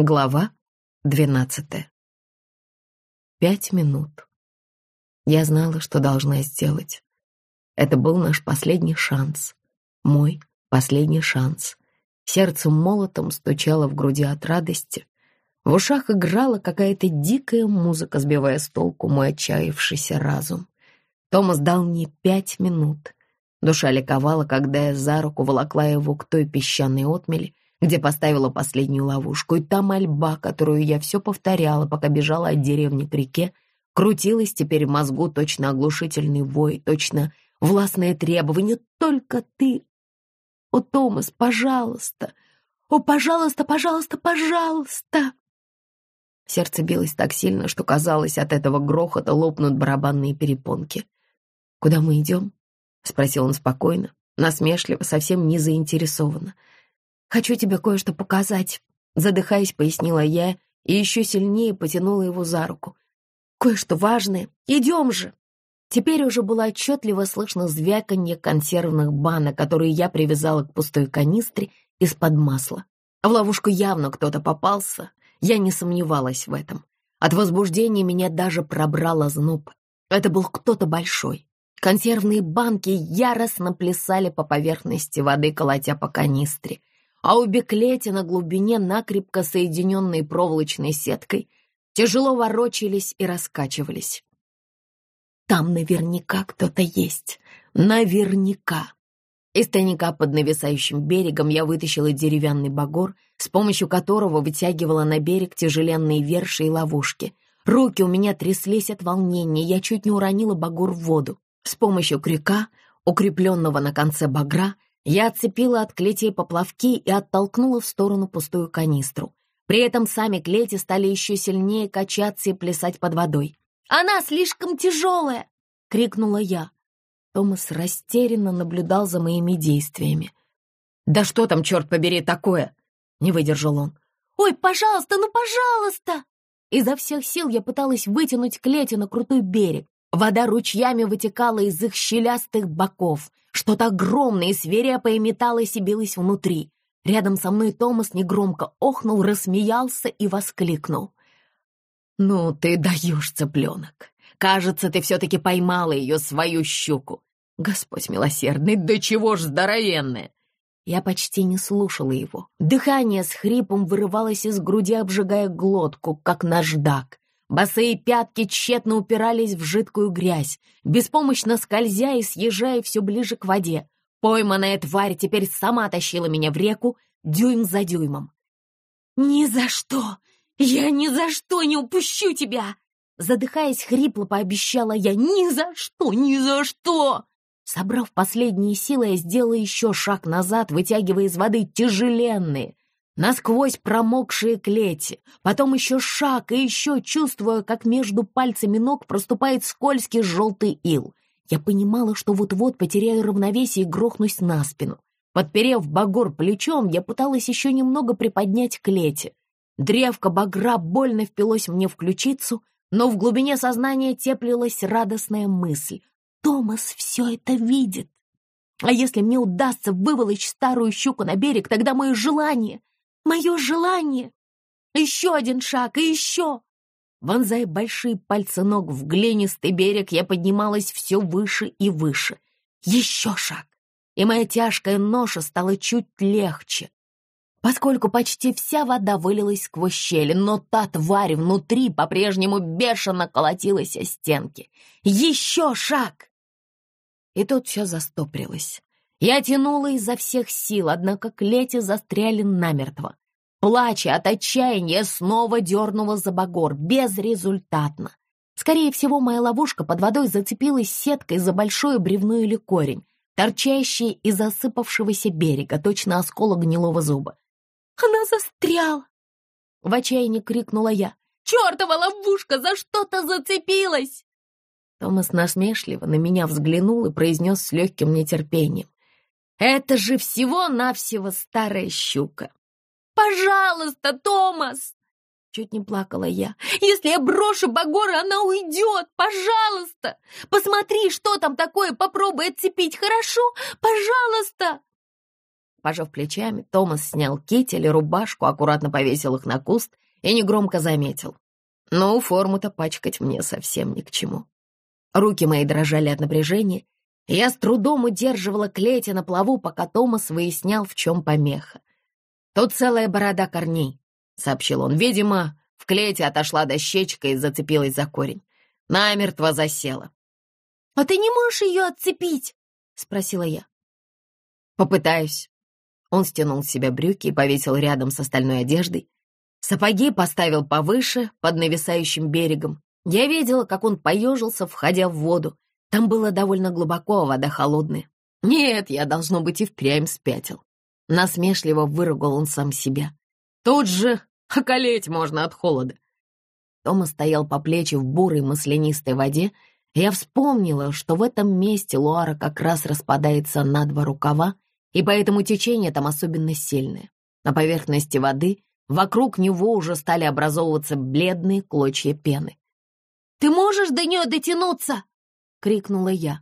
Глава двенадцатая. Пять минут. Я знала, что должна сделать. Это был наш последний шанс. Мой последний шанс. Сердце молотом стучало в груди от радости. В ушах играла какая-то дикая музыка, сбивая с толку мой отчаявшийся разум. Томас дал мне пять минут. Душа ликовала, когда я за руку волокла его к той песчаной отмели, где поставила последнюю ловушку, и та мольба, которую я все повторяла, пока бежала от деревни к реке, крутилась теперь в мозгу точно оглушительный вой, точно властное требование «Только ты!» «О, Томас, пожалуйста! О, пожалуйста, пожалуйста, пожалуйста!» Сердце билось так сильно, что казалось, от этого грохота лопнут барабанные перепонки. «Куда мы идем?» — спросил он спокойно, насмешливо, совсем не заинтересованно — «Хочу тебе кое-что показать», — задыхаясь, пояснила я и еще сильнее потянула его за руку. «Кое-что важное. Идем же!» Теперь уже было отчетливо слышно звяканье консервных банок, которые я привязала к пустой канистре из-под масла. В ловушку явно кто-то попался, я не сомневалась в этом. От возбуждения меня даже пробрало зноб. Это был кто-то большой. Консервные банки яростно плясали по поверхности воды, колотя по канистре а у Беклети на глубине, накрепко соединенной проволочной сеткой, тяжело ворочались и раскачивались. Там наверняка кто-то есть. Наверняка. Из тайника под нависающим берегом я вытащила деревянный багор, с помощью которого вытягивала на берег тяжеленные верши и ловушки. Руки у меня тряслись от волнения, я чуть не уронила багор в воду. С помощью крюка, укрепленного на конце багра, я отцепила от клетей поплавки и оттолкнула в сторону пустую канистру. При этом сами клети стали еще сильнее качаться и плясать под водой. «Она слишком тяжелая!» — крикнула я. Томас растерянно наблюдал за моими действиями. «Да что там, черт побери, такое?» — не выдержал он. «Ой, пожалуйста, ну пожалуйста!» Изо всех сил я пыталась вытянуть клети на крутой берег. Вода ручьями вытекала из их щелястых боков. Что-то огромное и свирепое металось и билось внутри. Рядом со мной Томас негромко охнул, рассмеялся и воскликнул. «Ну, ты даешь, цыпленок. Кажется, ты все-таки поймала ее, свою щуку. Господь милосердный, да чего ж здоровенная!» Я почти не слушала его. Дыхание с хрипом вырывалось из груди, обжигая глотку, как наждак. Босые пятки тщетно упирались в жидкую грязь, беспомощно скользя и съезжая все ближе к воде. Пойманная тварь теперь сама тащила меня в реку дюйм за дюймом. «Ни за что! Я ни за что не упущу тебя!» Задыхаясь, хрипло пообещала я «Ни за что! Ни за что!» Собрав последние силы, я сделала еще шаг назад, вытягивая из воды тяжеленные, насквозь промокшие клети, потом еще шаг и еще, чувствуя, как между пальцами ног проступает скользкий желтый ил. Я понимала, что вот-вот потеряю равновесие и грохнусь на спину. Подперев багор плечом, я пыталась еще немного приподнять клети. Древко багра больно впилось мне в ключицу, но в глубине сознания теплилась радостная мысль. Томас все это видит. А если мне удастся выволочь старую щуку на берег, тогда мое желание Мое желание! Еще один шаг и еще! Вонзая большие пальцы ног в глинистый берег, я поднималась все выше и выше. Еще шаг, и моя тяжкая ноша стала чуть легче, поскольку почти вся вода вылилась сквозь щели, но та тварь внутри по-прежнему бешено колотилась о стенки. Еще шаг! И тут все застоприлось. Я тянула изо всех сил, однако клети застряли намертво. Плача от отчаяния, снова дернула за багор, безрезультатно. Скорее всего, моя ловушка под водой зацепилась сеткой за большое бревно или корень, торчащий из засыпавшегося берега, точно осколок гнилого зуба. «Она застряла!» В отчаянии крикнула я. «Чертова ловушка за что-то зацепилась!» Томас насмешливо на меня взглянул и произнес с легким нетерпением. Это же всего-навсего старая щука. Пожалуйста, Томас! Чуть не плакала я. Если я брошу Багора, она уйдет. Пожалуйста! Посмотри, что там такое, попробуй отцепить, хорошо? Пожалуйста! Пожав плечами, Томас снял китель и рубашку, аккуратно повесил их на куст и негромко заметил. «Ну, форму-то пачкать мне совсем ни к чему». Руки мои дрожали от напряжения, я с трудом удерживала клети на плаву, пока Томас выяснял, в чем помеха. «Тут целая борода корней», — сообщил он. «Видимо, в клете отошла дощечка и зацепилась за корень. Намертво засела». «А ты не можешь ее отцепить?» — спросила я. «Попытаюсь». Он стянул с себя брюки и повесил рядом с остальной одеждой. Сапоги поставил повыше, под нависающим берегом. Я видела, как он поежился, входя в воду. Там было довольно глубоко, а вода холодная. Нет, я, должно быть, и впрямь спятил. Насмешливо выругал он сам себя. Тут же околеть можно от холода. Тома стоял по плечи в бурой маслянистой воде. Я вспомнила, что в этом месте Луара как раз распадается на два рукава, и поэтому течение там особенно сильное. На поверхности воды вокруг него уже стали образовываться бледные клочья пены. «Ты можешь до нее дотянуться?» — крикнула я.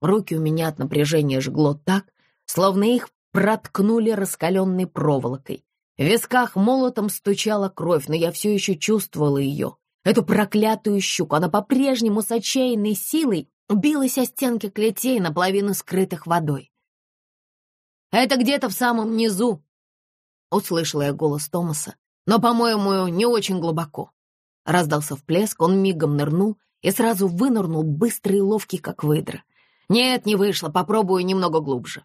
Руки у меня от напряжения жгло так, словно их проткнули раскаленной проволокой. В висках молотом стучала кровь, но я все еще чувствовала ее. Эту проклятую щуку, она по-прежнему с отчаянной силой билась о стенки клетей, наполовину скрытых водой. «Это где-то в самом низу», — услышала я голос Томаса, «но, по-моему, не очень глубоко». Раздался вплеск, он мигом нырнул и сразу вынырнул, быстрый и ловкий, как выдра. «Нет, не вышло, попробую немного глубже».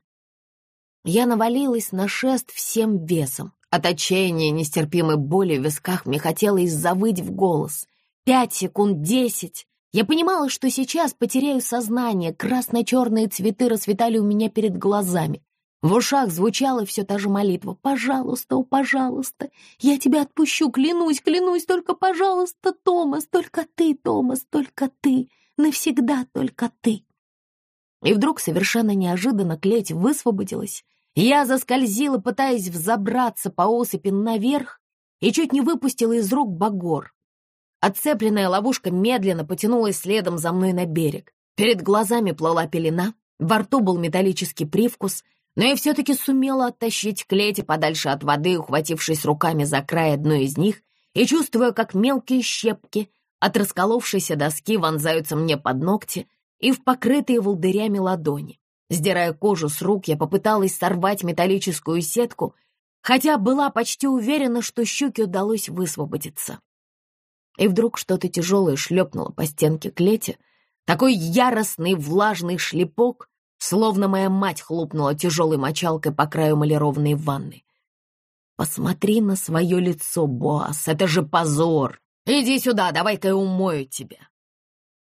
Я навалилась на шест всем весом. От отчаяния нестерпимой боли в висках мне хотелось завыть в голос. Пять секунд, десять. Я понимала, что сейчас потеряю сознание, красно-черные цветы расцветали у меня перед глазами. В ушах звучала все та же молитва. «Пожалуйста, о, пожалуйста, я тебя отпущу, клянусь, клянусь, только, пожалуйста, Томас, только ты, Томас, только ты, навсегда только ты». И вдруг совершенно неожиданно клеть высвободилась. Я заскользила, пытаясь взобраться по осыпи наверх, и чуть не выпустила из рук багор. Отцепленная ловушка медленно потянулась следом за мной на берег. Перед глазами плыла пелена, во рту был металлический привкус — но я все-таки сумела оттащить клети подальше от воды, ухватившись руками за край одной из них и чувствуя, как мелкие щепки от расколовшейся доски вонзаются мне под ногти и в покрытые волдырями ладони. Сдирая кожу с рук, я попыталась сорвать металлическую сетку, хотя была почти уверена, что щуке удалось высвободиться. И вдруг что-то тяжелое шлепнуло по стенке клети, такой яростный влажный шлепок, словно моя мать хлопнула тяжелой мочалкой по краю малированной ванны. «Посмотри на свое лицо, Боас, это же позор! Иди сюда, давай-ка я умою тебя!»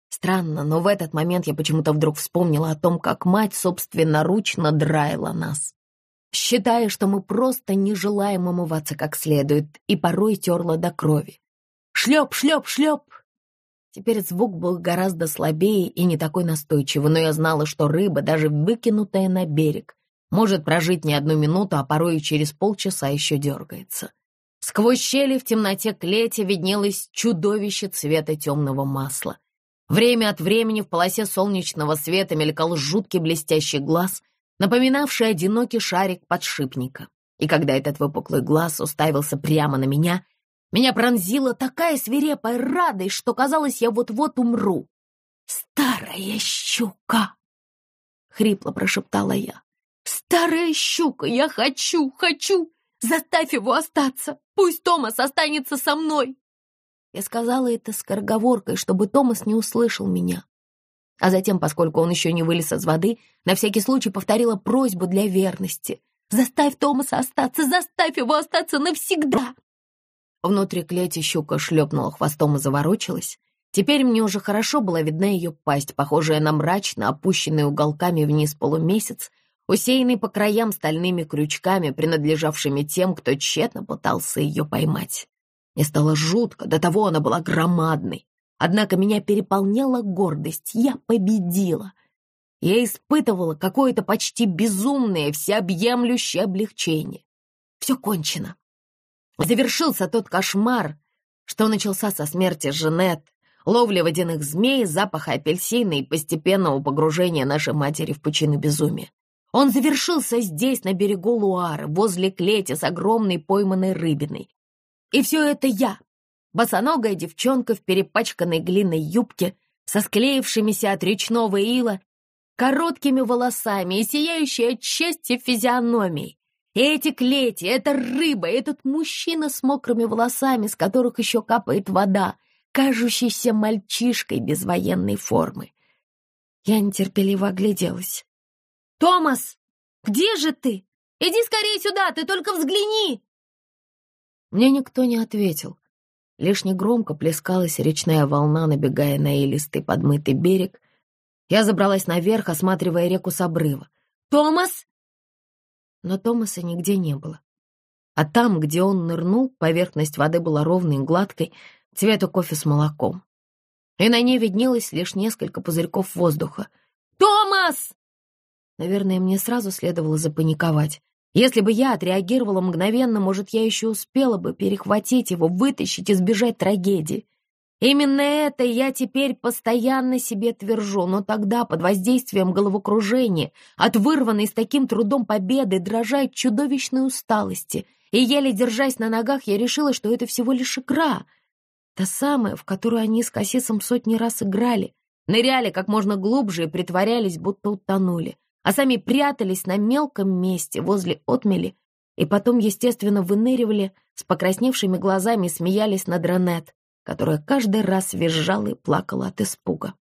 Странно, но в этот момент я почему-то вдруг вспомнила о том, как мать собственноручно драила нас, считая, что мы просто не желаем умываться как следует, и порой терла до крови. «Шлеп, шлеп, шлеп!» Теперь звук был гораздо слабее и не такой настойчивый, но я знала, что рыба, даже выкинутая на берег, может прожить не одну минуту, а порой и через полчаса еще дергается. Сквозь щели в темноте клети виднелось чудовище цвета темного масла. Время от времени в полосе солнечного света мелькал жуткий блестящий глаз, напоминавший одинокий шарик подшипника. И когда этот выпуклый глаз уставился прямо на меня — меня пронзила такая свирепая радость, что казалось, я вот-вот умру. «Старая щука!» — хрипло прошептала я. «Старая щука! Я хочу, хочу! Заставь его остаться! Пусть Томас останется со мной!» Я сказала это скороговоркой, чтобы Томас не услышал меня. А затем, поскольку он еще не вылез из воды, на всякий случай повторила просьбу для верности. «Заставь Томаса остаться! Заставь его остаться навсегда!» Внутри клети щука шлепнула хвостом и заворочилась. Теперь мне уже хорошо была видна ее пасть, похожая на мрачно опущенный уголками вниз полумесяц, усеянный по краям стальными крючками, принадлежавшими тем, кто тщетно пытался ее поймать. Мне стало жутко, до того она была громадной. Однако меня переполняла гордость. Я победила. Я испытывала какое-то почти безумное, всеобъемлющее облегчение. Все кончено. Завершился тот кошмар, что начался со смерти Женет, ловли водяных змей, запаха апельсина и постепенного погружения нашей матери в пучину безумия. Он завершился здесь, на берегу Луары, возле клети с огромной пойманной рыбиной. И все это я, босоногая девчонка в перепачканной глиной юбке, со склеившимися от речного ила, короткими волосами и сияющей от счастья физиономией. Эти клети, эта рыба, этот мужчина с мокрыми волосами, с которых еще капает вода, кажущийся мальчишкой без военной формы. Я нетерпеливо огляделась. «Томас, где же ты? Иди скорее сюда, ты только взгляни!» Мне никто не ответил. Лишь негромко плескалась речная волна, набегая на илистый подмытый берег. Я забралась наверх, осматривая реку с обрыва. «Томас!» Но Томаса нигде не было. А там, где он нырнул, поверхность воды была ровной и гладкой, цвета кофе с молоком. И на ней виднелось лишь несколько пузырьков воздуха. «Томас!» Наверное, мне сразу следовало запаниковать. Если бы я отреагировала мгновенно, может, я еще успела бы перехватить его, вытащить и сбежать трагедии. Именно это я теперь постоянно себе твержу, но тогда, под воздействием головокружения, от вырванной с таким трудом победы, дрожать чудовищной усталости, и еле держась на ногах, я решила, что это всего лишь игра, та самая, в которую они с Кассисом сотни раз играли, ныряли как можно глубже и притворялись, будто утонули. А сами прятались на мелком месте возле отмели. И потом, естественно, выныривали с покрасневшими глазами смеялись над Ранет, которая каждый раз визжала и плакала от испуга.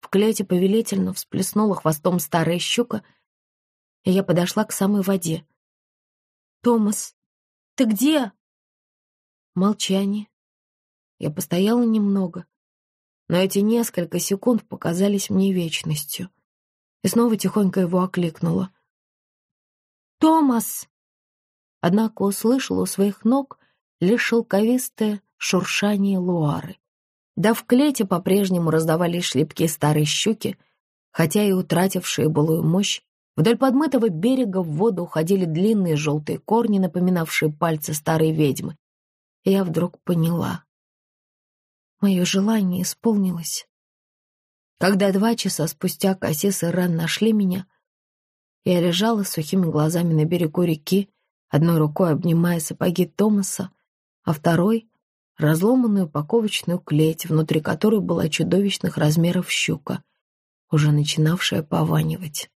В клете повелительно всплеснула хвостом старая щука, и я подошла к самой воде. «Томас, ты где?» Молчание. Я постояла немного, но эти несколько секунд показались мне вечностью — и снова тихонько его окликнула. «Томас!» Однако услышала у своих ног лишь шелковистое шуршание луары. Да в клете по-прежнему раздавались шлепки старой щуки, хотя и утратившие былую мощь, вдоль подмытого берега в воду уходили длинные желтые корни, напоминавшие пальцы старой ведьмы. Я вдруг поняла. Мое желание исполнилось. Когда два часа спустя Кассис и Рен нашли меня, я лежала с сухими глазами на берегу реки, одной рукой обнимая сапоги Томаса, а второй — разломанную упаковочную клеть, внутри которой была чудовищных размеров щука, уже начинавшая пованивать.